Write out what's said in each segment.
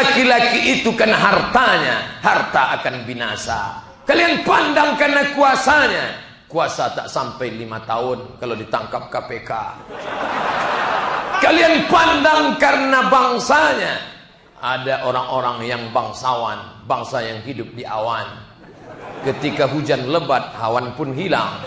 laki-laki itu karena hartanya, harta akan binasa. Kalian pandang karena kuasanya, kuasa tak sampai lima tahun kalau ditangkap KPK. Kalian pandang karena bangsanya, ada orang-orang yang bangsawan, bangsa yang hidup di awan. Ketika hujan lebat, awan pun hilang.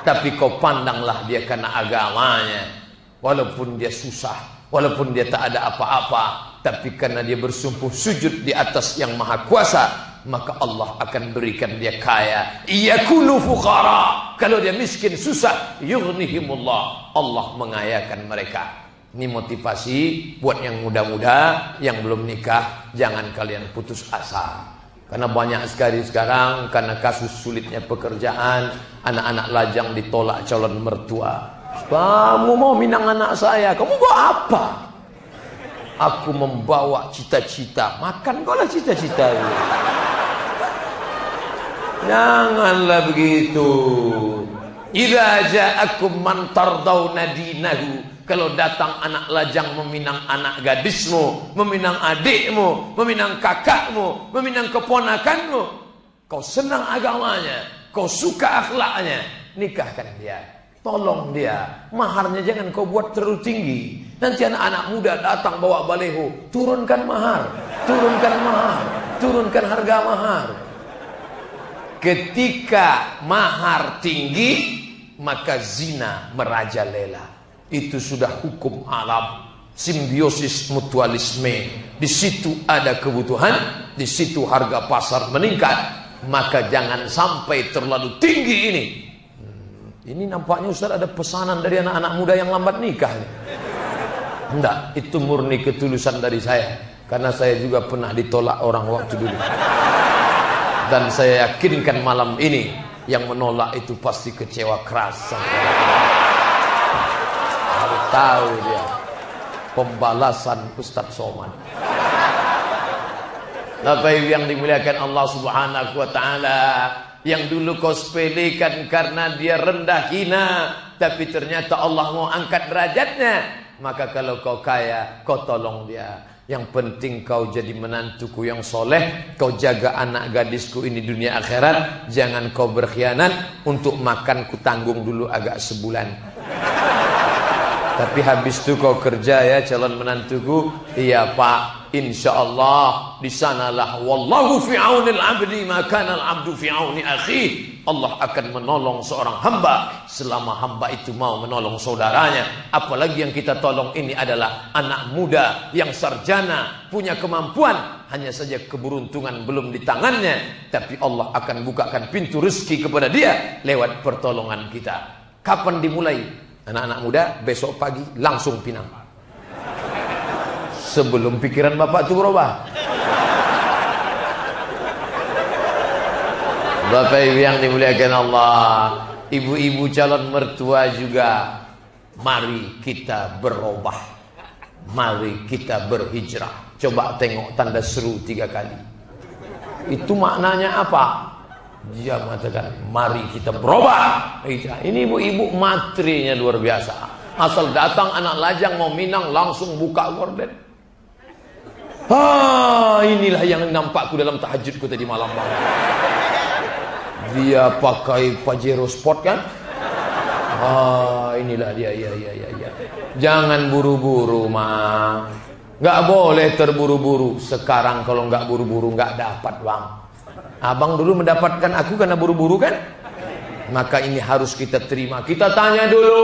Tapi kau pandanglah dia karena agamanya. Walaupun dia susah, walaupun dia tak ada apa-apa, tapi karena dia bersumpuh sujud di atas yang maha kuasa, maka Allah akan berikan dia kaya. Iyakunu fuqara. Kalau dia miskin susah, yughnihimullah. Allah mengayakan mereka. Ini motivasi buat yang muda-muda yang belum nikah, jangan kalian putus asa. Karena banyak sekali sekarang karena kasus sulitnya pekerjaan, anak-anak lajang ditolak calon mertua. Kamu mau minang anak saya, kamu bawa apa? Aku membawa cita-cita, makan kau lah cita-cita Janganlah begitu. Idza ja'akum man tardawna dinahu kalau datang anak lajang meminang anak gadismu, meminang adikmu, meminang kakakmu, meminang keponakanmu, kau senang agamanya, kau suka akhlaknya, nikahkan dia. Tolong dia, maharnya jangan kau buat terlalu tinggi. Nanti anak-anak muda datang bawa baleho, turunkan mahar, turunkan mahar, turunkan harga mahar. Ketika mahar tinggi, maka zina merajalela. Itu sudah hukum alam. Simbiosis mutualisme. Di situ ada kebutuhan, di situ harga pasar meningkat. Maka jangan sampai terlalu tinggi ini. Ini nampaknya Ustaz ada pesanan dari anak-anak muda yang lambat nikah. Enggak, itu murni ketulusan dari saya. Karena saya juga pernah ditolak orang waktu dulu. Dan saya yakinkan malam ini yang menolak itu pasti kecewa keras. Harus tahu dia pembalasan Ustaz Soman. Bapak Ibu yang dimuliakan Allah Subhanahu wa taala, yang dulu kau sepelekan karena dia rendah hina, tapi ternyata Allah mau angkat derajatnya, maka kalau kau kaya, kau tolong dia. Yang penting kau jadi menantuku yang soleh Kau jaga anak gadisku ini dunia akhirat. Jangan kau berkhianat Untuk makan ku tanggung dulu agak sebulan Tapi habis itu kau kerja ya calon menantuku Iya pak Insya Allah di sanalah wallahu fi aunil abdi maka al abdu fi auni akhi. Allah akan menolong seorang hamba selama hamba itu mau menolong saudaranya. Apalagi yang kita tolong ini adalah anak muda yang sarjana, punya kemampuan, hanya saja keberuntungan belum di tangannya, tapi Allah akan bukakan pintu rezeki kepada dia lewat pertolongan kita. Kapan dimulai? Anak-anak muda besok pagi langsung pinang sebelum pikiran bapak itu berubah. Bapak ibu yang dimuliakan Allah, ibu-ibu calon mertua juga, mari kita berubah. Mari kita berhijrah. Coba tengok tanda seru tiga kali. Itu maknanya apa? Dia mengatakan, mari kita berubah. Ini ibu-ibu matrinya luar biasa. Asal datang anak lajang mau minang langsung buka gorden. Ah, inilah yang nampakku dalam tahajudku tadi malam malam. Dia pakai Pajero Sport kan? Ah, inilah dia, ya, ya, ya, ya. Jangan buru-buru, mah. Gak boleh terburu-buru. Sekarang kalau nggak buru-buru nggak dapat, bang. Abang dulu mendapatkan aku karena buru-buru kan? Maka ini harus kita terima. Kita tanya dulu,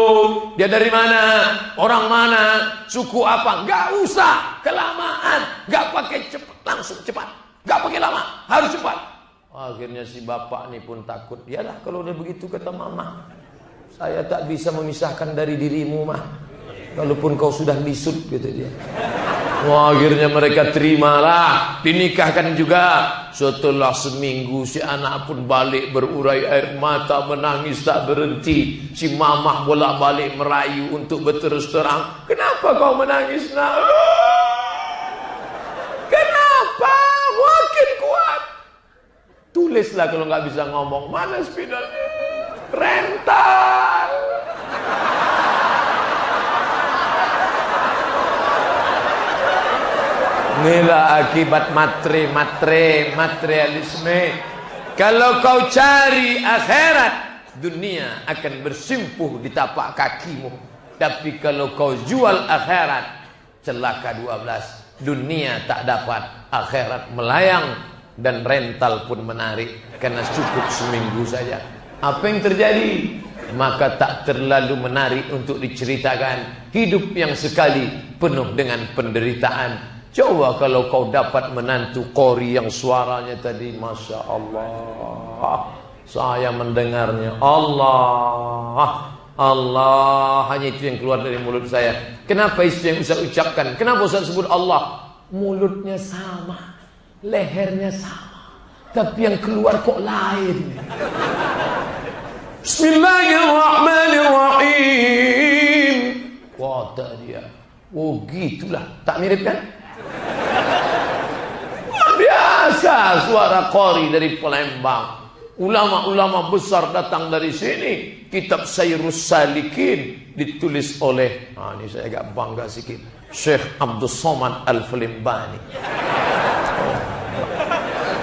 dia dari mana? Orang mana? Suku apa? Gak usah kelamaan. Gak pakai cepat, langsung cepat. Gak pakai lama, harus cepat. Akhirnya si bapak ini pun takut. Yalah kalau udah begitu kata mama. Saya tak bisa memisahkan dari dirimu mah. Walaupun kau sudah lisut gitu dia. Wah, akhirnya mereka terimalah, dinikahkan juga. Setelah seminggu si anak pun balik berurai air mata menangis tak berhenti. Si mamah bolak-balik merayu untuk berterus terang. Kenapa kau menangis nak? Kenapa? Makin kuat. Tulislah kalau nggak bisa ngomong. Mana spidolnya? Rental. Inilah akibat matre, matre, materialisme. Kalau kau cari akhirat, dunia akan bersimpuh di tapak kakimu. Tapi kalau kau jual akhirat, celaka 12. Dunia tak dapat, akhirat melayang dan rental pun menarik karena cukup seminggu saja. Apa yang terjadi? Maka tak terlalu menarik untuk diceritakan. Hidup yang sekali penuh dengan penderitaan Coba kalau kau dapat menantu kori yang suaranya tadi Masya Allah. Saya mendengarnya. Allah. Allah. Hanya itu yang keluar dari mulut saya. Kenapa itu yang bisa ucapkan? Kenapa saya sebut Allah? Mulutnya sama. Lehernya sama. Tapi yang keluar kok lain. Bismillahirrahmanirrahim. Kata dia Oh gitulah. Tak mirip kan Suara kori dari Palembang. Ulama-ulama besar datang dari sini. Kitab Sayrus Salikin ditulis oleh, ah ini saya agak bangga sikit. Syekh Abdul Somad Al-Filimbani.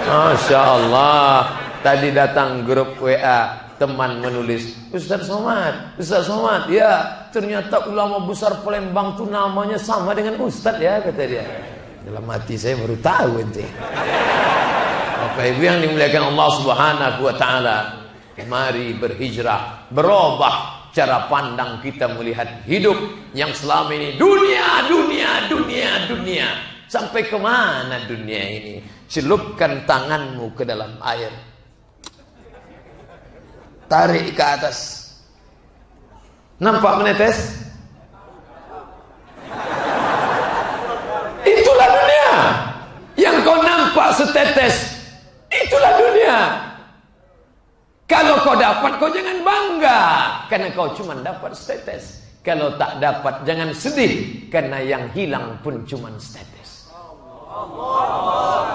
Masya Allah. Tadi datang grup WA teman menulis Ustaz Somad, Ustaz Somad, ya ternyata ulama besar Palembang itu namanya sama dengan Ustaz ya kata dia. Dalam hati saya baru tahu ente. Bapak Ibu yang dimuliakan Allah Subhanahu wa taala, mari berhijrah, berubah cara pandang kita melihat hidup yang selama ini dunia, dunia, dunia, dunia. Sampai ke mana dunia ini? Celupkan tanganmu ke dalam air. Tarik ke atas. Nampak menetes? Kalau kau dapat, kau jangan bangga. Karena kau cuma dapat setetes. Kalau tak dapat, jangan sedih. Karena yang hilang pun cuma setetes. Allah.